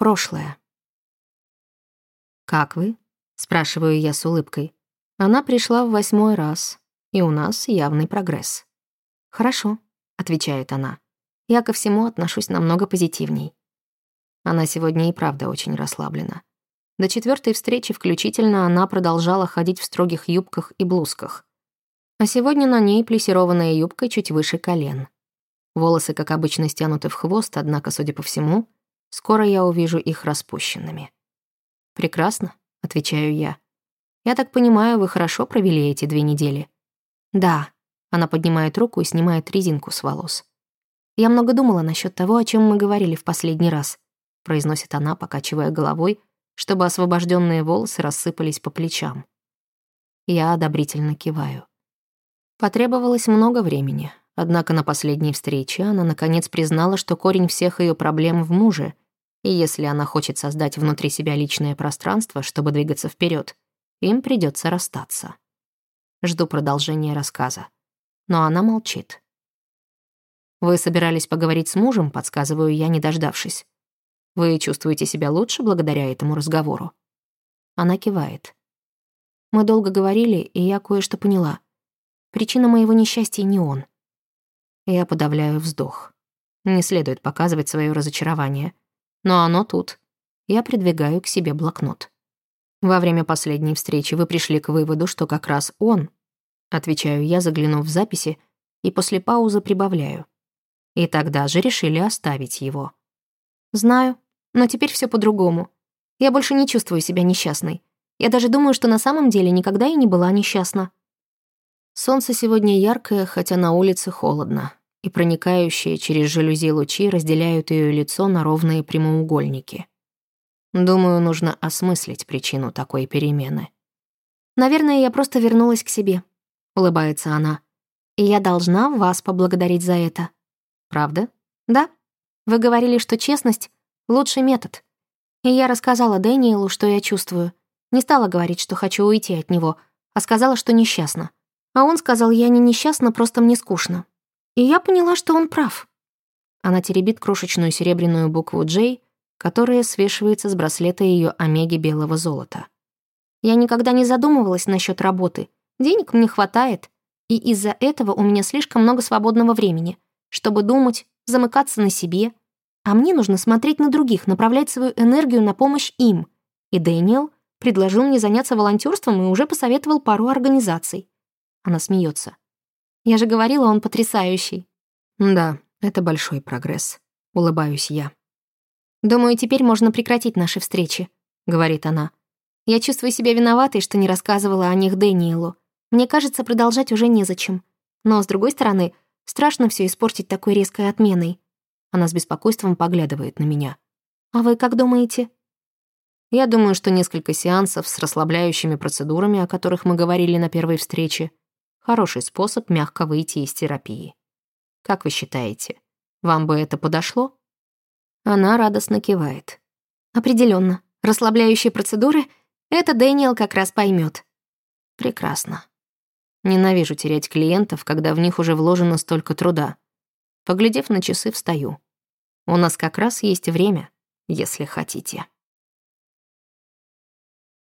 Прошлое. «Как вы?» — спрашиваю я с улыбкой. Она пришла в восьмой раз, и у нас явный прогресс. «Хорошо», — отвечает она. «Я ко всему отношусь намного позитивней». Она сегодня и правда очень расслаблена. До четвертой встречи включительно она продолжала ходить в строгих юбках и блузках. А сегодня на ней плесированная юбка чуть выше колен. Волосы, как обычно, стянуты в хвост, однако, судя по всему, скоро я увижу их распущенными. «Прекрасно», — отвечаю я. «Я так понимаю, вы хорошо провели эти две недели?» «Да», — она поднимает руку и снимает резинку с волос. «Я много думала насчет того, о чем мы говорили в последний раз», — произносит она, покачивая головой, чтобы освобожденные волосы рассыпались по плечам. Я одобрительно киваю. Потребовалось много времени, однако на последней встрече она наконец признала, что корень всех ее проблем в муже, и если она хочет создать внутри себя личное пространство, чтобы двигаться вперед, им придется расстаться. Жду продолжения рассказа. Но она молчит. «Вы собирались поговорить с мужем?» — подсказываю я, не дождавшись. «Вы чувствуете себя лучше благодаря этому разговору?» Она кивает. Мы долго говорили, и я кое-что поняла. Причина моего несчастья не он. Я подавляю вздох. Не следует показывать свое разочарование. Но оно тут. Я придвигаю к себе блокнот. Во время последней встречи вы пришли к выводу, что как раз он, отвечаю я, заглянув в записи, и после паузы прибавляю. И тогда же решили оставить его. Знаю, но теперь все по-другому. Я больше не чувствую себя несчастной. Я даже думаю, что на самом деле никогда и не была несчастна. Солнце сегодня яркое, хотя на улице холодно, и проникающие через жалюзи лучи разделяют ее лицо на ровные прямоугольники. Думаю, нужно осмыслить причину такой перемены. «Наверное, я просто вернулась к себе», — улыбается она. «И я должна вас поблагодарить за это». «Правда?» «Да. Вы говорили, что честность — лучший метод. И я рассказала Дэниелу, что я чувствую. Не стала говорить, что хочу уйти от него, а сказала, что несчастна. А он сказал, я не несчастна, просто мне скучно. И я поняла, что он прав. Она теребит крошечную серебряную букву «J», которая свешивается с браслета ее омеги белого золота. Я никогда не задумывалась насчет работы. Денег мне хватает, и из-за этого у меня слишком много свободного времени, чтобы думать, замыкаться на себе. А мне нужно смотреть на других, направлять свою энергию на помощь им. И Дэниел предложил мне заняться волонтерством и уже посоветовал пару организаций. Она смеется. «Я же говорила, он потрясающий». «Да, это большой прогресс», — улыбаюсь я. «Думаю, теперь можно прекратить наши встречи», — говорит она. «Я чувствую себя виноватой, что не рассказывала о них Дэниелу. Мне кажется, продолжать уже незачем. Но, с другой стороны, страшно все испортить такой резкой отменой». Она с беспокойством поглядывает на меня. «А вы как думаете?» Я думаю, что несколько сеансов с расслабляющими процедурами, о которых мы говорили на первой встрече, Хороший способ мягко выйти из терапии. Как вы считаете, вам бы это подошло? Она радостно кивает. Определенно, расслабляющие процедуры — это Дэниел как раз поймет. Прекрасно. Ненавижу терять клиентов, когда в них уже вложено столько труда. Поглядев на часы, встаю. У нас как раз есть время, если хотите.